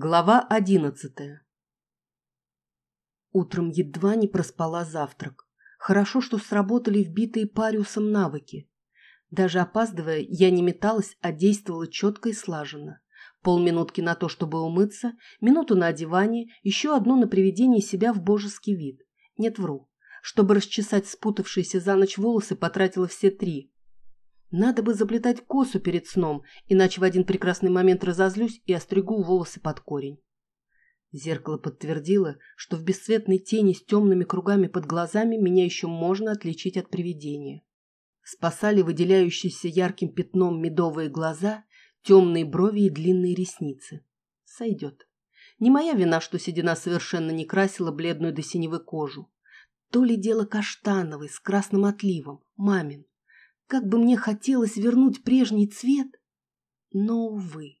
Глава одиннадцатая Утром едва не проспала завтрак. Хорошо, что сработали вбитые париусом навыки. Даже опаздывая, я не металась, а действовала четко и слаженно. Полминутки на то, чтобы умыться, минуту на одевание, еще одну на приведение себя в божеский вид. Нет, вру. Чтобы расчесать спутавшиеся за ночь волосы, потратила все три. Надо бы заплетать косу перед сном, иначе в один прекрасный момент разозлюсь и остригу волосы под корень. Зеркало подтвердило, что в бесцветной тени с темными кругами под глазами меня еще можно отличить от привидения. Спасали выделяющиеся ярким пятном медовые глаза, темные брови и длинные ресницы. Сойдет. Не моя вина, что седина совершенно не красила бледную до синевы кожу. То ли дело каштановый, с красным отливом, мамин. Как бы мне хотелось вернуть прежний цвет, но, увы.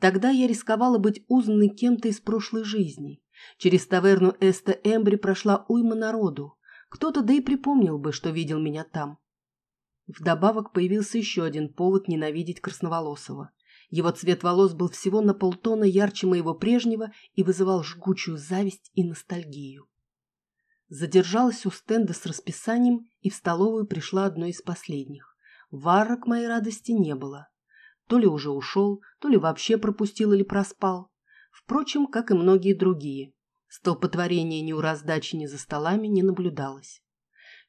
Тогда я рисковала быть узнанной кем-то из прошлой жизни. Через таверну Эста Эмбри прошла уйма народу. Кто-то да и припомнил бы, что видел меня там. Вдобавок появился еще один повод ненавидеть Красноволосого. Его цвет волос был всего на полтона ярче моего прежнего и вызывал жгучую зависть и ностальгию. Задержалась у стенда с расписанием и в столовую пришла одной из последних. Вара к моей радости не было. То ли уже ушел, то ли вообще пропустил или проспал. Впрочем, как и многие другие. Столпотворения ни у раздачи, ни за столами не наблюдалось.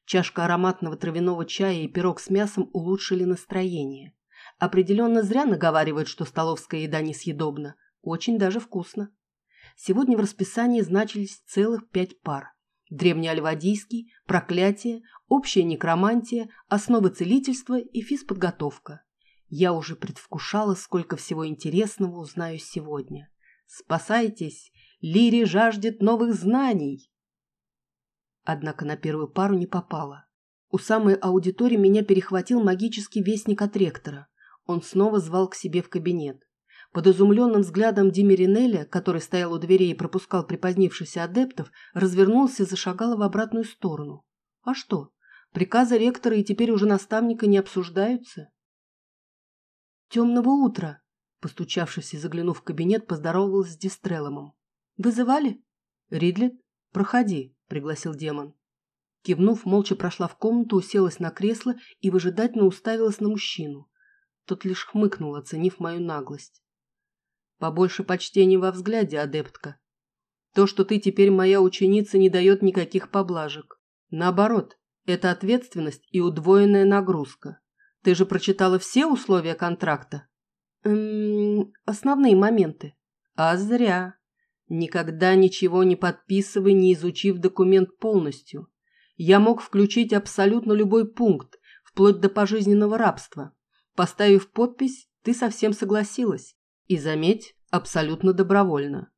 Чашка ароматного травяного чая и пирог с мясом улучшили настроение. Определенно зря наговаривают, что столовская еда несъедобна. Очень даже вкусно. Сегодня в расписании значились целых пять пар древнеальвадийский, проклятие, общая некромантия, основы целительства и физподготовка. Я уже предвкушала, сколько всего интересного узнаю сегодня. Спасайтесь! Лири жаждет новых знаний! Однако на первую пару не попала. У самой аудитории меня перехватил магический вестник от ректора. Он снова звал к себе в кабинет. Под изумленным взглядом Димеринеля, который стоял у двери и пропускал припозднившихся адептов, развернулся и зашагал в обратную сторону. А что? Приказы ректора и теперь уже наставника не обсуждаются? «Темного утра!» Постучавшись и заглянув в кабинет, поздоровалась с Дистреломом. «Вызывали?» «Ридлет, проходи», — пригласил демон. Кивнув, молча прошла в комнату, уселась на кресло и выжидательно уставилась на мужчину. Тот лишь хмыкнул, оценив мою наглость. Побольше почтения во взгляде, адептка. То, что ты теперь моя ученица, не дает никаких поблажек. Наоборот, это ответственность и удвоенная нагрузка. Ты же прочитала все условия контракта? Эм, основные моменты. А зря. Никогда ничего не подписывай, не изучив документ полностью. Я мог включить абсолютно любой пункт, вплоть до пожизненного рабства. Поставив подпись, ты совсем согласилась. И, заметь, абсолютно добровольно.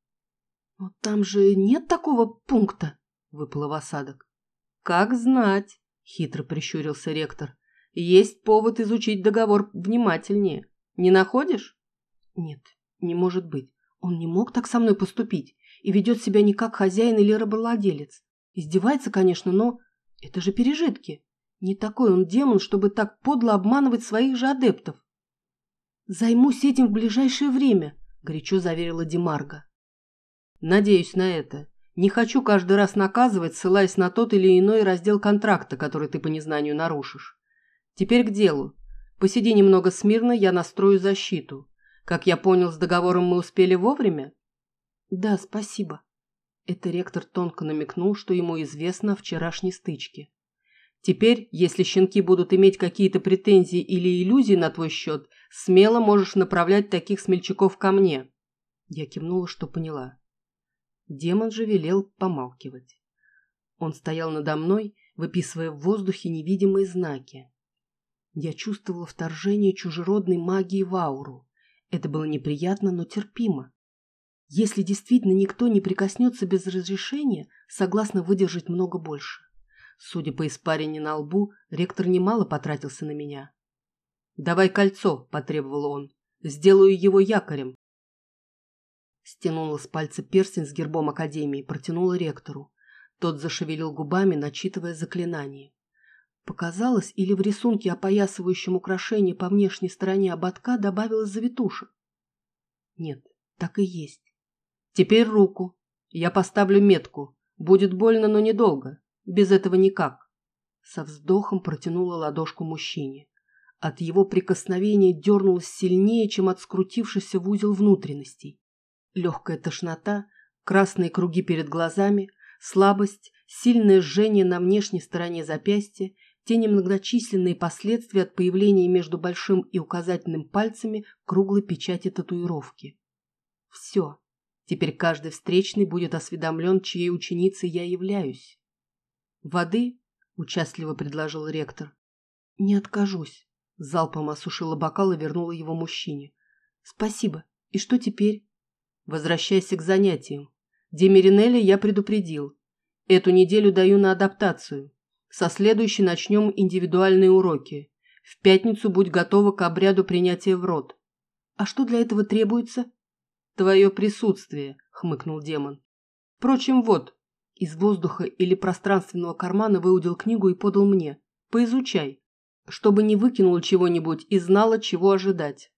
«Но там же нет такого пункта», — выпало в осадок. «Как знать», — хитро прищурился ректор. «Есть повод изучить договор внимательнее. Не находишь?» «Нет, не может быть. Он не мог так со мной поступить и ведет себя не как хозяин или рабовладелец. Издевается, конечно, но это же пережитки. Не такой он демон, чтобы так подло обманывать своих же адептов. «Займусь этим в ближайшее время», – горячо заверила Демарга. «Надеюсь на это. Не хочу каждый раз наказывать, ссылаясь на тот или иной раздел контракта, который ты по незнанию нарушишь. Теперь к делу. Посиди немного смирно, я настрою защиту. Как я понял, с договором мы успели вовремя?» «Да, спасибо». Это ректор тонко намекнул, что ему известно о вчерашней стычке. Теперь, если щенки будут иметь какие-то претензии или иллюзии на твой счет, смело можешь направлять таких смельчаков ко мне. Я кивнула, что поняла. Демон же велел помалкивать. Он стоял надо мной, выписывая в воздухе невидимые знаки. Я чувствовала вторжение чужеродной магии в ауру. Это было неприятно, но терпимо. Если действительно никто не прикоснется без разрешения, согласна выдержать много больше. Судя по испарине на лбу, ректор немало потратился на меня. «Давай кольцо», — потребовал он. «Сделаю его якорем». Стянула с пальца перстень с гербом Академии, протянула ректору. Тот зашевелил губами, начитывая заклинание. Показалось, или в рисунке, опоясывающем украшение по внешней стороне ободка, добавилась завитушек. Нет, так и есть. Теперь руку. Я поставлю метку. Будет больно, но недолго. Без этого никак. Со вздохом протянула ладошку мужчине. От его прикосновения дернулось сильнее, чем от скрутившихся в узел внутренностей. Легкая тошнота, красные круги перед глазами, слабость, сильное жжение на внешней стороне запястья, те немногочисленные последствия от появления между большим и указательным пальцами круглой печати татуировки. Все. Теперь каждый встречный будет осведомлен, чьей ученицей я являюсь. «Воды?» – участливо предложил ректор. «Не откажусь». Залпом осушила бокал и вернула его мужчине. «Спасибо. И что теперь?» «Возвращайся к занятиям. Демеринелли я предупредил. Эту неделю даю на адаптацию. Со следующей начнем индивидуальные уроки. В пятницу будь готова к обряду принятия в рот. А что для этого требуется? Твое присутствие, хмыкнул демон. Впрочем, вот. Из воздуха или пространственного кармана выудил книгу и подал мне. Поизучай, чтобы не выкинул чего-нибудь и знала, чего ожидать.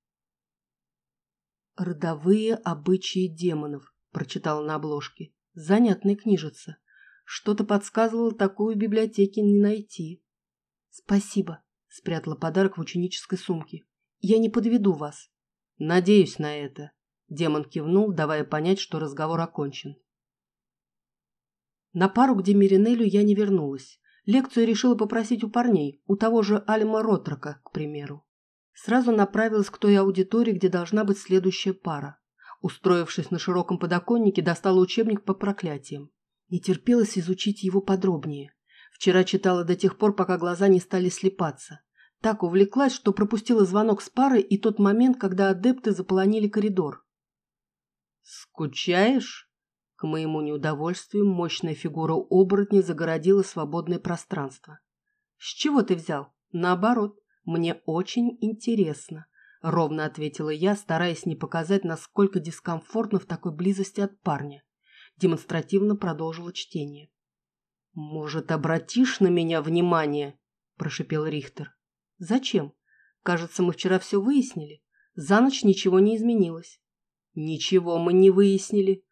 «Родовые обычаи демонов», – прочитала на обложке. «Занятная книжица. Что-то подсказывало, такую в библиотеке не найти. Спасибо, спрятала подарок в ученической сумке. Я не подведу вас. Надеюсь на это. Демон кивнул, давая понять, что разговор окончен. На пару к Демиринелю я не вернулась. Лекцию решила попросить у парней, у того же Альма Ротрака, к примеру. Сразу направилась к той аудитории, где должна быть следующая пара. Устроившись на широком подоконнике, достала учебник по проклятиям. Не терпелось изучить его подробнее. Вчера читала до тех пор, пока глаза не стали слепаться. Так увлеклась, что пропустила звонок с пары и тот момент, когда адепты заполонили коридор. «Скучаешь?» К моему неудовольствию мощная фигура оборотня загородила свободное пространство. «С чего ты взял?» «Наоборот, мне очень интересно», — ровно ответила я, стараясь не показать, насколько дискомфортно в такой близости от парня демонстративно продолжила чтение. «Может, обратишь на меня внимание?» – прошипел Рихтер. «Зачем? Кажется, мы вчера все выяснили. За ночь ничего не изменилось». «Ничего мы не выяснили.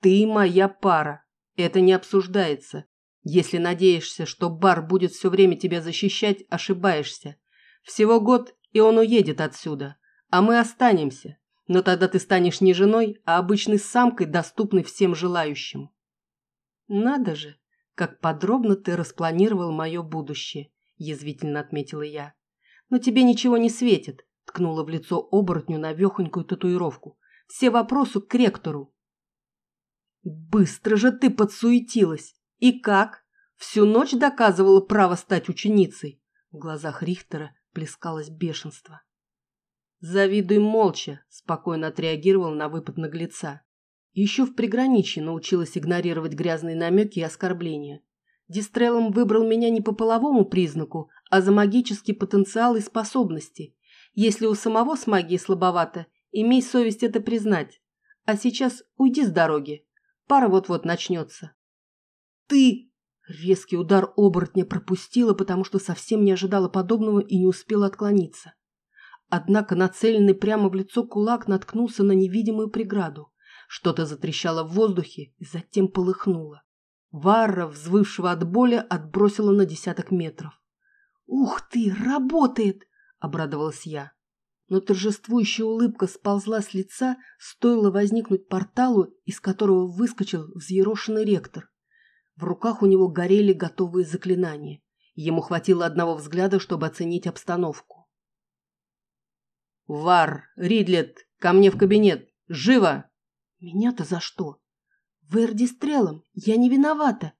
Ты моя пара. Это не обсуждается. Если надеешься, что бар будет все время тебя защищать, ошибаешься. Всего год, и он уедет отсюда. А мы останемся. Но тогда ты станешь не женой, а обычной самкой, доступной всем желающим. Надо же, как подробно ты распланировал мое будущее, язвительно отметила я. Но тебе ничего не светит, ткнула в лицо оборотню навехонькую татуировку. Все вопросы к ректору. Быстро же ты подсуетилась. И как? Всю ночь доказывала право стать ученицей. В глазах Рихтера плескалось бешенство. «Завидуй молча», – спокойно отреагировал на выпад наглеца. Еще в приграничье научилась игнорировать грязные намеки и оскорбления. Дистрелом выбрал меня не по половому признаку, а за магический потенциал и способности. Если у самого с магией слабовато, имей совесть это признать. А сейчас уйди с дороги. Пара вот-вот начнется. «Ты!» Резкий удар оборотня пропустила, потому что совсем не ожидала подобного и не успела отклониться. Однако нацеленный прямо в лицо кулак наткнулся на невидимую преграду. Что-то затрещало в воздухе и затем полыхнуло. Варра, взвывшего от боли, отбросила на десяток метров. «Ух ты, работает!» – обрадовалась я. Но торжествующая улыбка сползла с лица, стоило возникнуть порталу, из которого выскочил взъерошенный ректор. В руках у него горели готовые заклинания. Ему хватило одного взгляда, чтобы оценить обстановку. «Вар! Ридлет! Ко мне в кабинет! Живо!» «Меня-то за что?» «Верди стрелом! Я не виновата!»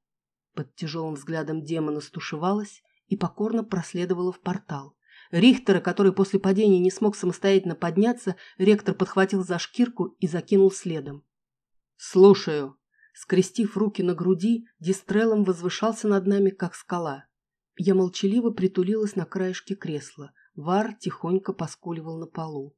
Под тяжелым взглядом демона стушевалась и покорно проследовала в портал. Рихтера, который после падения не смог самостоятельно подняться, ректор подхватил за шкирку и закинул следом. «Слушаю!» Скрестив руки на груди, Дистрелом возвышался над нами, как скала. Я молчаливо притулилась на краешке кресла. Вар тихонько поскуливал на полу.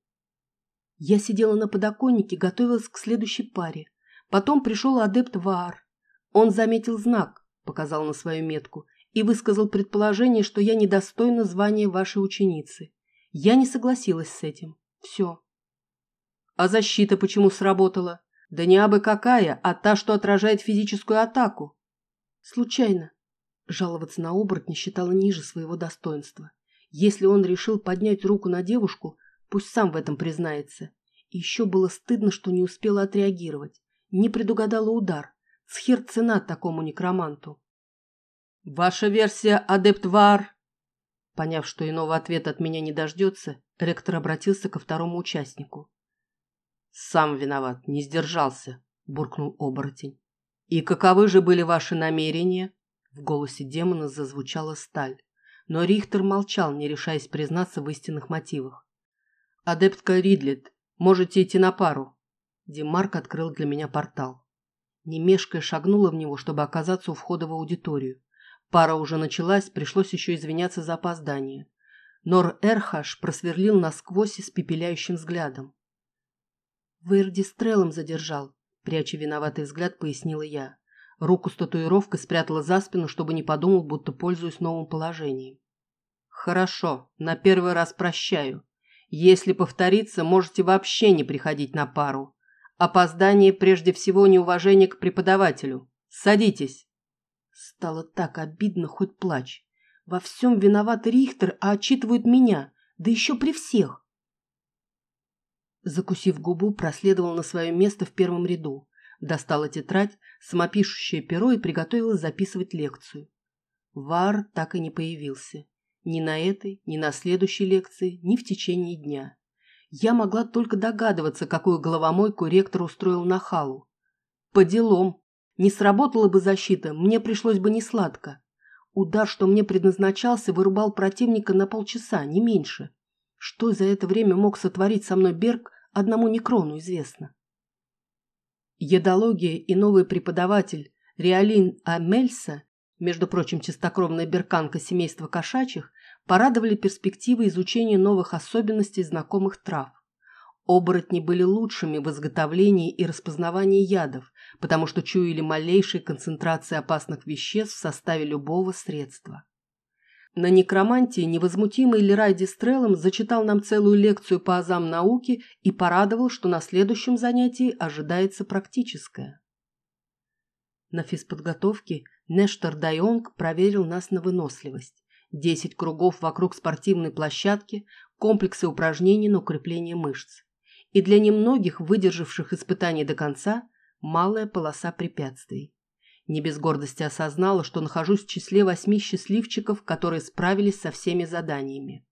Я сидела на подоконнике, готовилась к следующей паре. Потом пришел адепт Вар. Он заметил знак, показал на свою метку, и высказал предположение, что я недостойна звания вашей ученицы. Я не согласилась с этим. Все. А защита почему сработала? Да не абы какая, а та, что отражает физическую атаку. Случайно. Жаловаться на оборотня считала ниже своего достоинства. Если он решил поднять руку на девушку, пусть сам в этом признается. Еще было стыдно, что не успела отреагировать. Не предугадала удар. Схер цена такому некроманту. «Ваша версия, адепт Вар?» Поняв, что иного ответа от меня не дождется, ректор обратился ко второму участнику. «Сам виноват, не сдержался», — буркнул оборотень. «И каковы же были ваши намерения?» В голосе демона зазвучала сталь. Но Рихтер молчал, не решаясь признаться в истинных мотивах. «Адептка Ридлет, можете идти на пару». Димарк открыл для меня портал. Немешкая шагнула в него, чтобы оказаться у входа в аудиторию. Пара уже началась, пришлось еще извиняться за опоздание. Нор Эрхаш просверлил насквозь испепеляющим взглядом. «Верди стрелом задержал», — пряча виноватый взгляд, пояснила я. Руку с татуировкой спрятала за спину, чтобы не подумал, будто пользуюсь новым положением. «Хорошо, на первый раз прощаю. Если повторится, можете вообще не приходить на пару. Опоздание прежде всего неуважение к преподавателю. Садитесь». Стало так обидно, хоть плачь. Во всем виноват Рихтер, а отчитывают меня, да еще при всех. Закусив губу, проследовал на свое место в первом ряду. Достала тетрадь, самопишущее перо и приготовилась записывать лекцию. Вар так и не появился. Ни на этой, ни на следующей лекции, ни в течение дня. Я могла только догадываться, какую головомойку ректор устроил на халу. По делам. Не сработала бы защита, мне пришлось бы несладко. Удар, что мне предназначался, вырубал противника на полчаса, не меньше. Что за это время мог сотворить со мной Берг, одному Некрону известно. Едология и новый преподаватель Реалин Амельса, между прочим, чистокровная берканка семейства кошачьих, порадовали перспективы изучения новых особенностей знакомых трав. Оборотни были лучшими в изготовлении и распознавании ядов, потому что чуяли малейшие концентрации опасных веществ в составе любого средства. На некромантии невозмутимый Лерай Дистреллом зачитал нам целую лекцию по азам науки и порадовал, что на следующем занятии ожидается практическое. На физподготовке Нештар Дайонг проверил нас на выносливость. Десять кругов вокруг спортивной площадки, комплексы упражнений на укрепление мышц. И для немногих, выдержавших испытания до конца, малая полоса препятствий. Не без гордости осознала, что нахожусь в числе восьми счастливчиков, которые справились со всеми заданиями.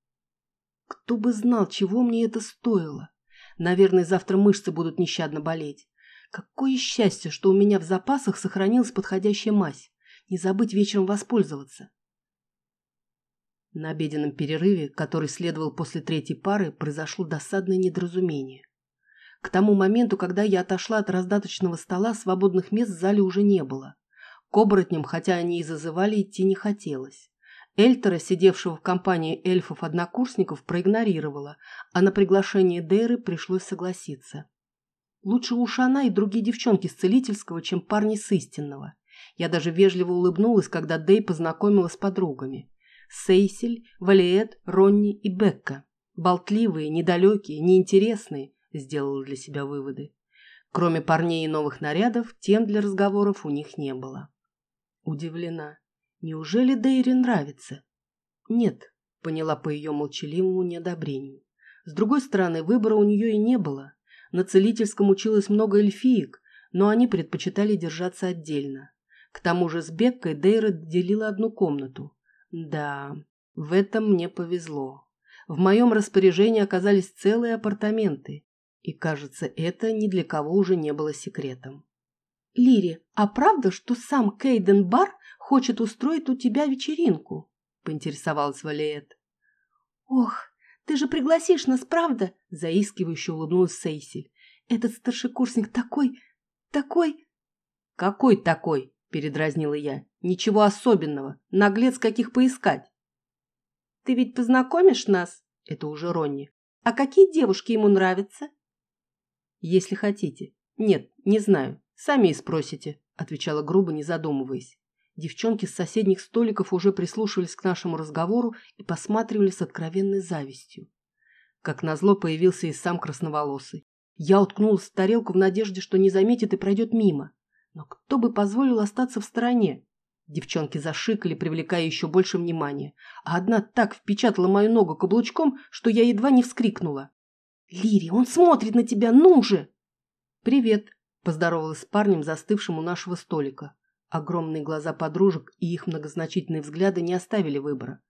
Кто бы знал, чего мне это стоило. Наверное, завтра мышцы будут нещадно болеть. Какое счастье, что у меня в запасах сохранилась подходящая мазь. Не забыть вечером воспользоваться. На обеденном перерыве, который следовал после третьей пары, произошло досадное недоразумение. К тому моменту, когда я отошла от раздаточного стола, свободных мест в зале уже не было. К оборотням, хотя они и зазывали, идти не хотелось. Эльтера, сидевшего в компании эльфов-однокурсников, проигнорировала, а на приглашение Дейры пришлось согласиться. Лучше уж она и другие девчонки с целительского, чем парни с истинного. Я даже вежливо улыбнулась, когда Дей познакомила с подругами. Сейсель, Валиет, Ронни и Бекка. Болтливые, недалекие, неинтересные, сделала для себя выводы. Кроме парней и новых нарядов, тем для разговоров у них не было. Удивлена. Неужели Дейре нравится? Нет, поняла по ее молчаливому неодобрению. С другой стороны, выбора у нее и не было. На целительском училось много эльфиек, но они предпочитали держаться отдельно. К тому же с Беккой Дейра делила одну комнату. Да, в этом мне повезло. В моем распоряжении оказались целые апартаменты, и, кажется, это ни для кого уже не было секретом. «Лири, а правда, что сам Кейден Бар хочет устроить у тебя вечеринку?» – поинтересовалась Валиет. «Ох, ты же пригласишь нас, правда?» – заискивающе улыбнулась Сейсиль. «Этот старшекурсник такой... такой...» «Какой такой?» – передразнила я. «Ничего особенного. Наглец каких поискать». «Ты ведь познакомишь нас?» – это уже Ронни. «А какие девушки ему нравятся?» «Если хотите». «Нет, не знаю. «Сами и спросите», – отвечала грубо, не задумываясь. Девчонки с соседних столиков уже прислушивались к нашему разговору и посматривали с откровенной завистью. Как назло появился и сам красноволосый. Я уткнулась в тарелку в надежде, что не заметит и пройдет мимо. Но кто бы позволил остаться в стороне? Девчонки зашикали, привлекая еще больше внимания. А одна так впечатала мою ногу каблучком, что я едва не вскрикнула. «Лири, он смотрит на тебя, ну же!» «Привет», – поздоровалась с парнем, застывшим у нашего столика. Огромные глаза подружек и их многозначительные взгляды не оставили выбора.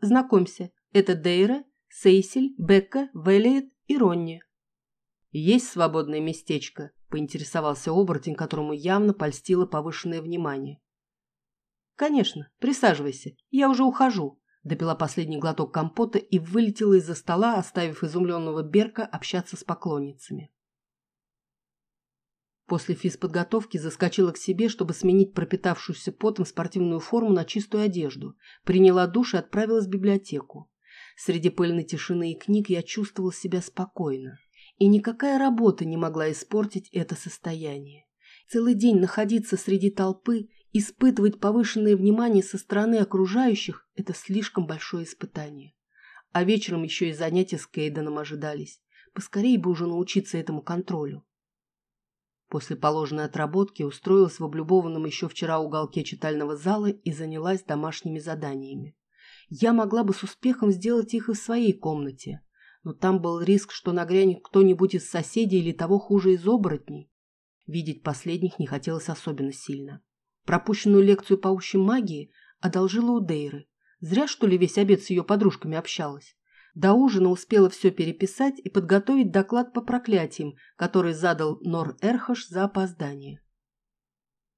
«Знакомься, это Дейра, Сейсель, Бекка, Велиет и Ронни». «Есть свободное местечко?» – поинтересовался оборотень, которому явно польстило повышенное внимание. «Конечно, присаживайся, я уже ухожу», – допила последний глоток компота и вылетела из-за стола, оставив изумленного Берка общаться с поклонницами. После физподготовки заскочила к себе, чтобы сменить пропитавшуюся потом спортивную форму на чистую одежду, приняла душ и отправилась в библиотеку. Среди пыльной тишины и книг я чувствовала себя спокойно, и никакая работа не могла испортить это состояние. Целый день находиться среди толпы, испытывать повышенное внимание со стороны окружающих – это слишком большое испытание. А вечером еще и занятия с Кейденом ожидались. Поскорее бы уже научиться этому контролю. После положенной отработки устроилась в облюбованном еще вчера уголке читального зала и занялась домашними заданиями. Я могла бы с успехом сделать их и в своей комнате, но там был риск, что нагрянет кто-нибудь из соседей или того хуже из оборотней. Видеть последних не хотелось особенно сильно. Пропущенную лекцию по общей магии одолжила у Дейры. Зря, что ли, весь обед с ее подружками общалась. До ужина успела все переписать и подготовить доклад по проклятиям, который задал Нор Эрхаш за опоздание.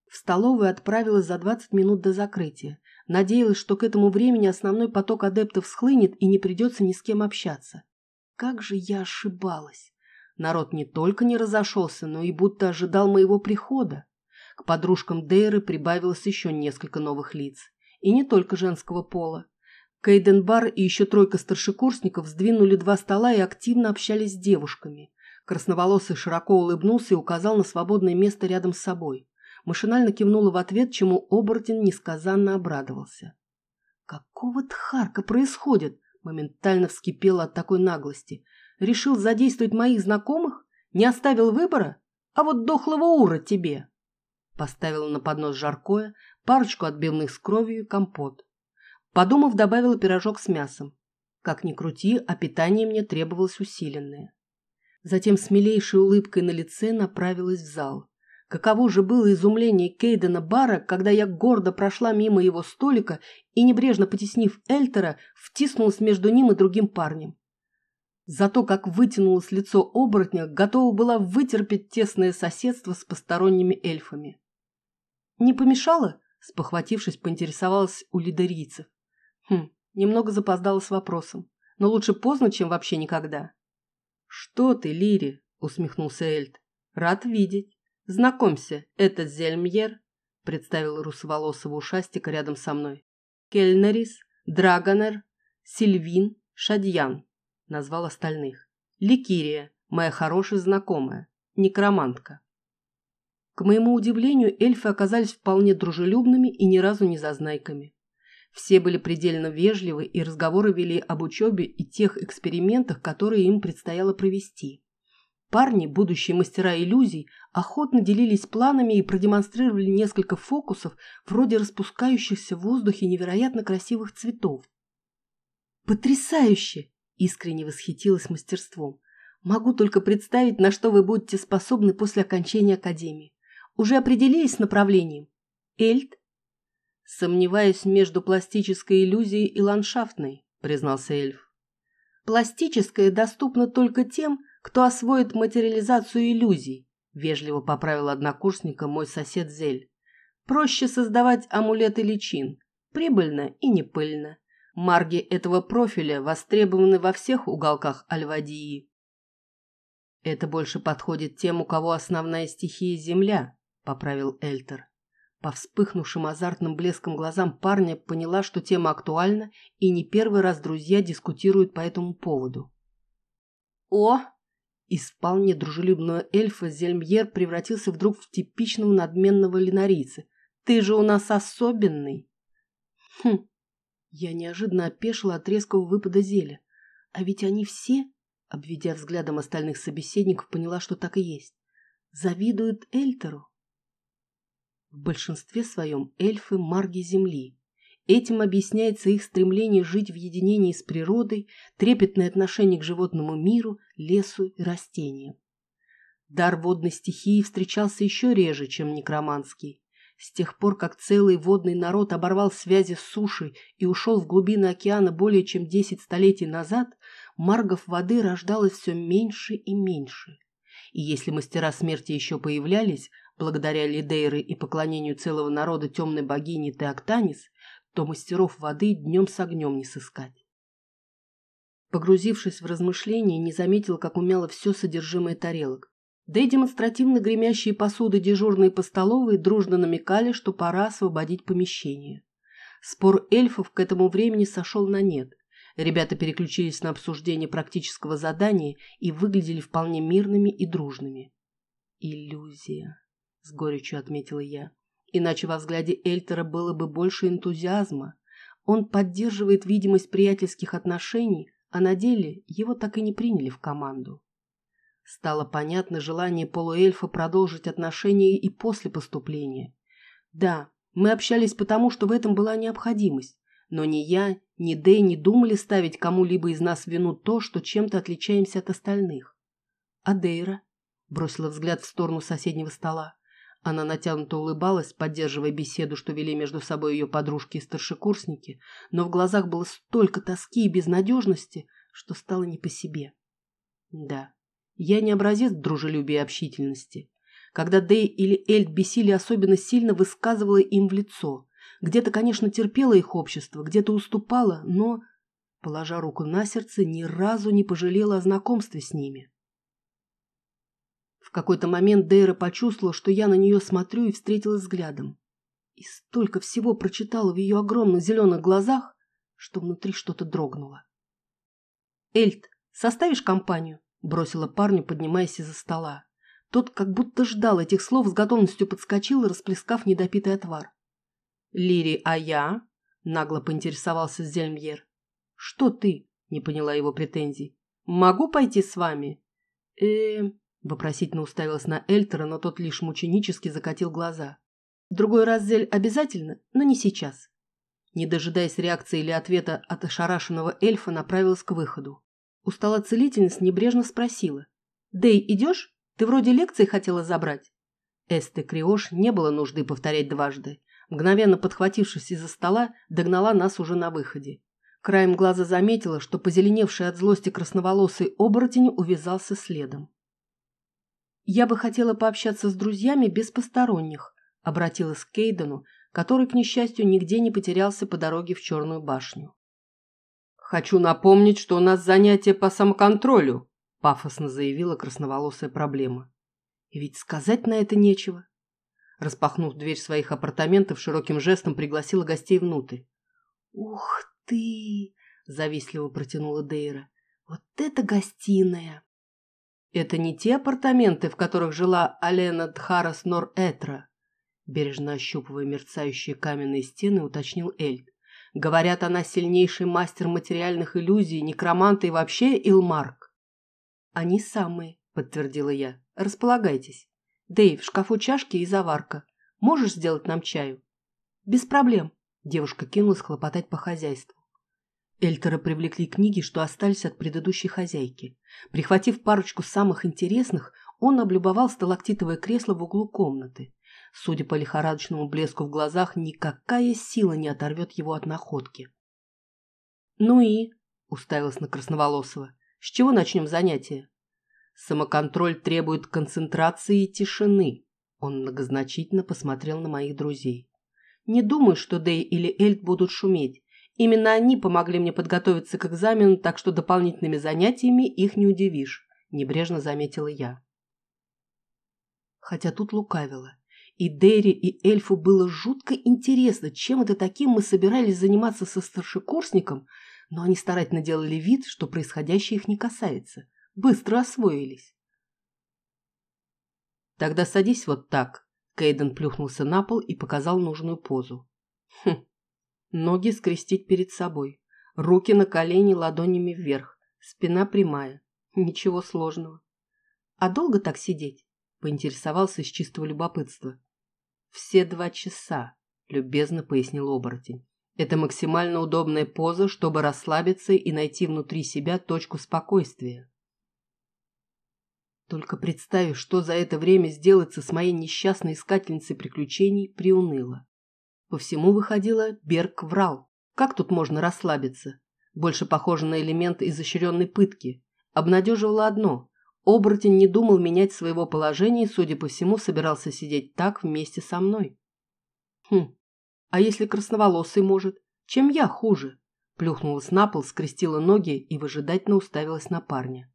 В столовую отправилась за 20 минут до закрытия. Надеялась, что к этому времени основной поток адептов схлынет и не придется ни с кем общаться. Как же я ошибалась! Народ не только не разошелся, но и будто ожидал моего прихода. К подружкам Дейры прибавилось еще несколько новых лиц. И не только женского пола. Кейденбар и еще тройка старшекурсников сдвинули два стола и активно общались с девушками. Красноволосый широко улыбнулся и указал на свободное место рядом с собой. Машинально кивнула в ответ, чему оборотень несказанно обрадовался. «Какого тхарка происходит?» Моментально вскипела от такой наглости. «Решил задействовать моих знакомых? Не оставил выбора? А вот дохлого ура тебе!» Поставила на поднос жаркое, парочку отбивных с кровью и компот. Подумав, добавила пирожок с мясом. Как ни крути, а питание мне требовалось усиленное. Затем с милейшей улыбкой на лице направилась в зал. Каково же было изумление Кейдена Бара, когда я гордо прошла мимо его столика и, небрежно потеснив Эльтера, втиснулась между ним и другим парнем. Зато как вытянулось лицо оборотня, готова была вытерпеть тесное соседство с посторонними эльфами. «Не помешало?» – спохватившись, поинтересовалась у лидерийцев. Хм, немного запоздала с вопросом. Но лучше поздно, чем вообще никогда. «Что ты, Лири?» – усмехнулся Эльд. «Рад видеть. Знакомься, это Зельмьер», – представил русоволосого ушастика рядом со мной. «Кельнерис, Драгонер, Сильвин, Шадьян», – назвал остальных. «Ликирия, моя хорошая знакомая, некромантка». К моему удивлению, эльфы оказались вполне дружелюбными и ни разу не зазнайками. Все были предельно вежливы и разговоры вели об учебе и тех экспериментах, которые им предстояло провести. Парни, будущие мастера иллюзий, охотно делились планами и продемонстрировали несколько фокусов вроде распускающихся в воздухе невероятно красивых цветов. «Потрясающе!» – искренне восхитилась мастерством. «Могу только представить, на что вы будете способны после окончания академии. Уже определились с направлением? Эльт, «Сомневаюсь между пластической иллюзией и ландшафтной», – признался эльф. «Пластическая доступна только тем, кто освоит материализацию иллюзий», – вежливо поправил однокурсника мой сосед Зель. «Проще создавать амулеты личин. Прибыльно и не пыльно. Марги этого профиля востребованы во всех уголках Альвадии». «Это больше подходит тем, у кого основная стихия – земля», – поправил Эльтер. По вспыхнувшим азартным блеском глазам парня поняла, что тема актуальна, и не первый раз друзья дискутируют по этому поводу. «О!» Из вполне дружелюбного эльфа Зельмьер превратился вдруг в типичного надменного линорийца. «Ты же у нас особенный!» «Хм!» Я неожиданно опешила от резкого выпада зелья. «А ведь они все Обведя взглядом остальных собеседников, поняла, что так и есть. Завидуют Эльтеру. В большинстве своем эльфы – марги Земли. Этим объясняется их стремление жить в единении с природой, трепетное отношение к животному миру, лесу и растениям. Дар водной стихии встречался еще реже, чем некроманский. С тех пор, как целый водный народ оборвал связи с сушей и ушел в глубины океана более чем десять столетий назад, маргов воды рождалось все меньше и меньше. И если мастера смерти еще появлялись, благодаря Лидейры и поклонению целого народа темной богини Теоктанис, то мастеров воды днем с огнем не сыскать. Погрузившись в размышления, не заметила, как умяло все содержимое тарелок. Да и демонстративно гремящие посуды дежурные по столовой дружно намекали, что пора освободить помещение. Спор эльфов к этому времени сошел на нет. Ребята переключились на обсуждение практического задания и выглядели вполне мирными и дружными. «Иллюзия», — с горечью отметила я. «Иначе во взгляде Эльтера было бы больше энтузиазма. Он поддерживает видимость приятельских отношений, а на деле его так и не приняли в команду». Стало понятно желание полуэльфа продолжить отношения и после поступления. Да, мы общались потому, что в этом была необходимость, но ни я, ни Дэй не думали ставить кому-либо из нас вину то, что чем-то отличаемся от остальных. А? Бросила взгляд в сторону соседнего стола. Она натянуто улыбалась, поддерживая беседу, что вели между собой ее подружки и старшекурсники, но в глазах было столько тоски и безнадежности, что стало не по себе. Да, я не образец дружелюбия и общительности. Когда Дэй или Эльд бесили особенно сильно, высказывала им в лицо. Где-то, конечно, терпела их общество, где-то уступала, но, положа руку на сердце, ни разу не пожалела о знакомстве с ними. Какой-то момент Дейра почувствовала, что я на нее смотрю и встретилась взглядом. И столько всего прочитала в ее огромных зеленых глазах, что внутри что-то дрогнуло. «Эльд, составишь компанию?» бросила парню, поднимаясь из-за стола. Тот как будто ждал этих слов, с готовностью подскочил, расплескав недопитый отвар. «Лири, а я?» — нагло поинтересовался Зельмьер. «Что ты?» — не поняла его претензий. «Могу пойти с вами?» э вопросительно уставилась на Эльтера, но тот лишь мученически закатил глаза. «Другой раз, Зель, обязательно, но не сейчас». Не дожидаясь реакции или ответа от ошарашенного эльфа, направилась к выходу. Устала целительница небрежно спросила. «Дэй, идешь? Ты вроде лекции хотела забрать?» Эсте Криош не было нужды повторять дважды. Мгновенно подхватившись из-за стола, догнала нас уже на выходе. Краем глаза заметила, что позеленевший от злости красноволосый оборотень увязался следом. «Я бы хотела пообщаться с друзьями без посторонних», — обратилась к Кейдену, который, к несчастью, нигде не потерялся по дороге в Черную башню. «Хочу напомнить, что у нас занятие по самоконтролю», – пафосно заявила красноволосая проблема. И ведь сказать на это нечего. Распахнув дверь своих апартаментов, широким жестом пригласила гостей внутрь. «Ух ты!» – завистливо протянула Дейра. «Вот это гостиная!» «Это не те апартаменты, в которых жила Алена Дхарас Нор-Этра?» Бережно ощупывая мерцающие каменные стены, уточнил Эльд. Говорят, она сильнейший мастер материальных иллюзий, некромант и вообще Илмарк. Они самые, подтвердила я. Располагайтесь. Дэйв, в шкафу чашки и заварка. Можешь сделать нам чаю? Без проблем. Девушка кинулась хлопотать по хозяйству. Эльтера привлекли книги, что остались от предыдущей хозяйки. Прихватив парочку самых интересных, он облюбовал сталактитовое кресло в углу комнаты. Судя по лихорадочному блеску в глазах, никакая сила не оторвет его от находки. «Ну и?» – уставилась на Красноволосого. «С чего начнем занятие?» «Самоконтроль требует концентрации и тишины», – он многозначительно посмотрел на моих друзей. «Не думаю, что Дэй или Эльд будут шуметь. Именно они помогли мне подготовиться к экзамену, так что дополнительными занятиями их не удивишь», – небрежно заметила я. Хотя тут лукавила. И Дерри, и эльфу было жутко интересно, чем это таким мы собирались заниматься со старшекурсником, но они старательно делали вид, что происходящее их не касается. Быстро освоились. «Тогда садись вот так», — Кейден плюхнулся на пол и показал нужную позу. Хм. Ноги скрестить перед собой, руки на колени ладонями вверх, спина прямая. Ничего сложного. А долго так сидеть? Поинтересовался из чистого любопытства. Все два часа, любезно пояснил оборотень. Это максимально удобная поза, чтобы расслабиться и найти внутри себя точку спокойствия. Только представив, что за это время сделается с моей несчастной искательницей приключений, приуныла. По всему выходило, Берг врал. Как тут можно расслабиться? Больше похоже на элемент изощренной пытки. Обнадеживало одно. Оборотень не думал менять своего положения и, судя по всему, собирался сидеть так вместе со мной. Хм, а если красноволосый может? Чем я хуже? Плюхнулась на пол, скрестила ноги и выжидательно уставилась на парня.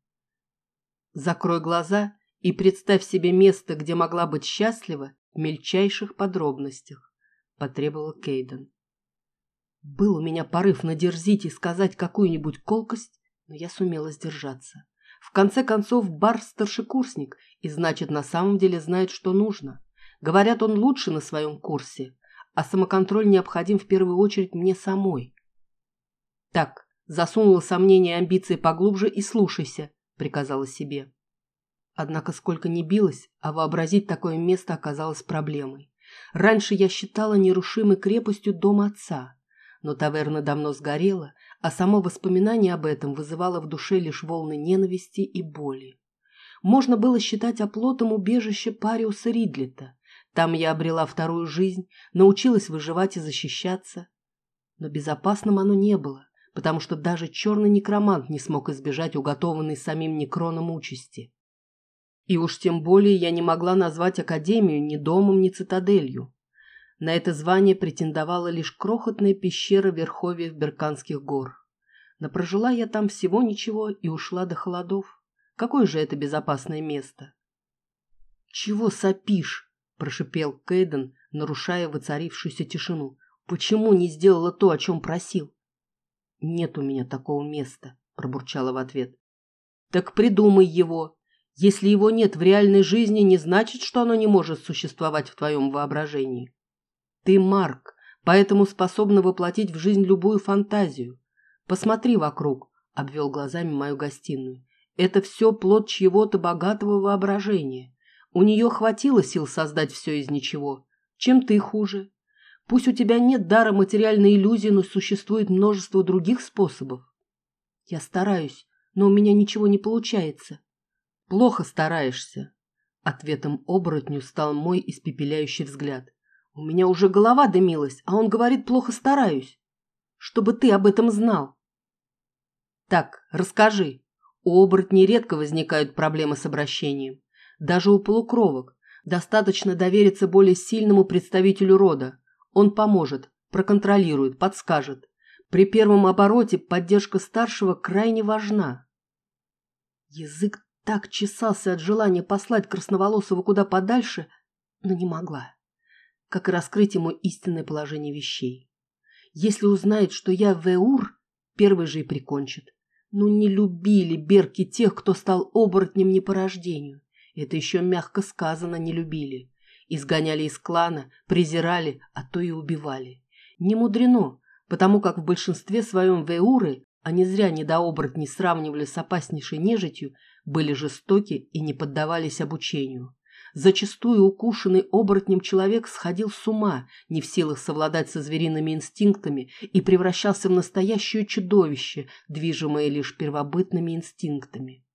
Закрой глаза и представь себе место, где могла быть счастлива в мельчайших подробностях, потребовал Кейден. Был у меня порыв надерзить и сказать какую-нибудь колкость, но я сумела сдержаться. В конце концов, Бар старшекурсник, и значит, на самом деле знает, что нужно. Говорят, он лучше на своем курсе, а самоконтроль необходим в первую очередь мне самой. Так, засунула сомнения и амбиции поглубже и слушайся приказала себе. Однако сколько ни билась, а вообразить такое место оказалось проблемой. Раньше я считала нерушимой крепостью дом отца, но таверна давно сгорела, а само воспоминание об этом вызывало в душе лишь волны ненависти и боли. Можно было считать оплотом убежища Париуса Ридлета. Там я обрела вторую жизнь, научилась выживать и защищаться. Но безопасным оно не было потому что даже черный некромант не смог избежать уготованной самим некроном участи. И уж тем более я не могла назвать Академию ни домом, ни цитаделью. На это звание претендовала лишь крохотная пещера Верховьев Берканских гор. Но прожила я там всего ничего и ушла до холодов. Какое же это безопасное место? «Чего сопишь?» – прошипел Кейден, нарушая воцарившуюся тишину. «Почему не сделала то, о чем просил?» «Нет у меня такого места», – пробурчала в ответ. «Так придумай его. Если его нет в реальной жизни, не значит, что оно не может существовать в твоем воображении. Ты Марк, поэтому способна воплотить в жизнь любую фантазию. Посмотри вокруг», – обвел глазами мою гостиную. «Это все плод чьего-то богатого воображения. У нее хватило сил создать все из ничего. Чем ты хуже?» Пусть у тебя нет дара материальной иллюзии, но существует множество других способов. Я стараюсь, но у меня ничего не получается. Плохо стараешься. Ответом оборотню стал мой испепеляющий взгляд. У меня уже голова дымилась, а он говорит, плохо стараюсь. Чтобы ты об этом знал. Так, расскажи. У оборотней редко возникают проблемы с обращением. Даже у полукровок. Достаточно довериться более сильному представителю рода. Он поможет, проконтролирует, подскажет. При первом обороте поддержка старшего крайне важна. Язык так чесался от желания послать Красноволосого куда подальше, но не могла. Как и раскрыть ему истинное положение вещей. Если узнает, что я Веур, первый же и прикончит. Ну не любили берки тех, кто стал оборотнем не по рождению. Это еще мягко сказано не любили. Изгоняли из клана, презирали, а то и убивали. Не мудрено, потому как в большинстве своем веуры, а не зря недооборотни сравнивали с опаснейшей нежитью, были жестоки и не поддавались обучению. Зачастую укушенный оборотнем человек сходил с ума, не в силах совладать со звериными инстинктами и превращался в настоящее чудовище, движимое лишь первобытными инстинктами.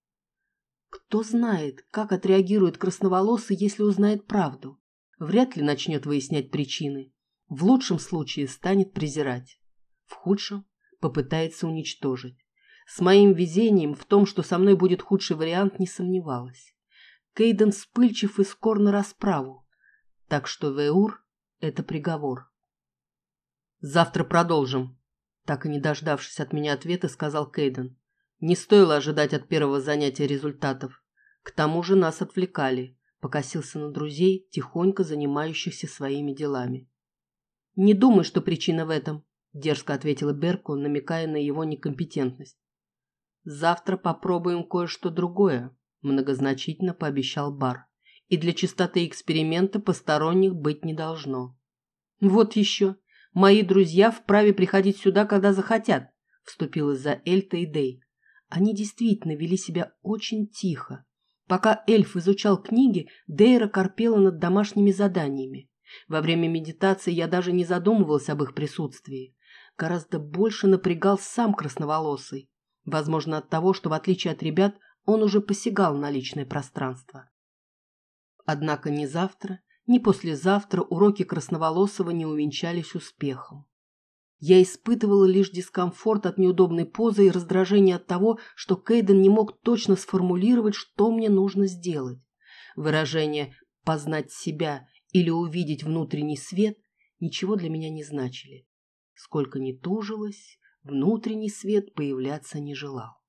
Кто знает, как отреагирует красноволосый, если узнает правду? вряд ли начнет выяснять причины. В лучшем случае станет презирать. В худшем попытается уничтожить. С моим везением в том, что со мной будет худший вариант, не сомневалась. Кейден вспыльчив и скор на расправу. Так что Веур — это приговор. «Завтра продолжим», — так и не дождавшись от меня ответа, сказал Кейден. Не стоило ожидать от первого занятия результатов. К тому же нас отвлекали покосился на друзей, тихонько занимающихся своими делами. «Не думай, что причина в этом», – дерзко ответила Берку, намекая на его некомпетентность. «Завтра попробуем кое-что другое», – многозначительно пообещал Бар. «И для чистоты эксперимента посторонних быть не должно». «Вот еще. Мои друзья вправе приходить сюда, когда захотят», – вступилась за Эльта и Дей. Они действительно вели себя очень тихо. Пока эльф изучал книги, Дейра корпела над домашними заданиями. Во время медитации я даже не задумывалась об их присутствии. Гораздо больше напрягал сам красноволосый. Возможно, от того, что, в отличие от ребят, он уже посягал на личное пространство. Однако ни завтра, ни послезавтра уроки Красноволосого не увенчались успехом. Я испытывала лишь дискомфорт от неудобной позы и раздражение от того, что Кейден не мог точно сформулировать, что мне нужно сделать. Выражение «познать себя» или «увидеть внутренний свет» ничего для меня не значили. Сколько ни тужилось, внутренний свет появляться не желал.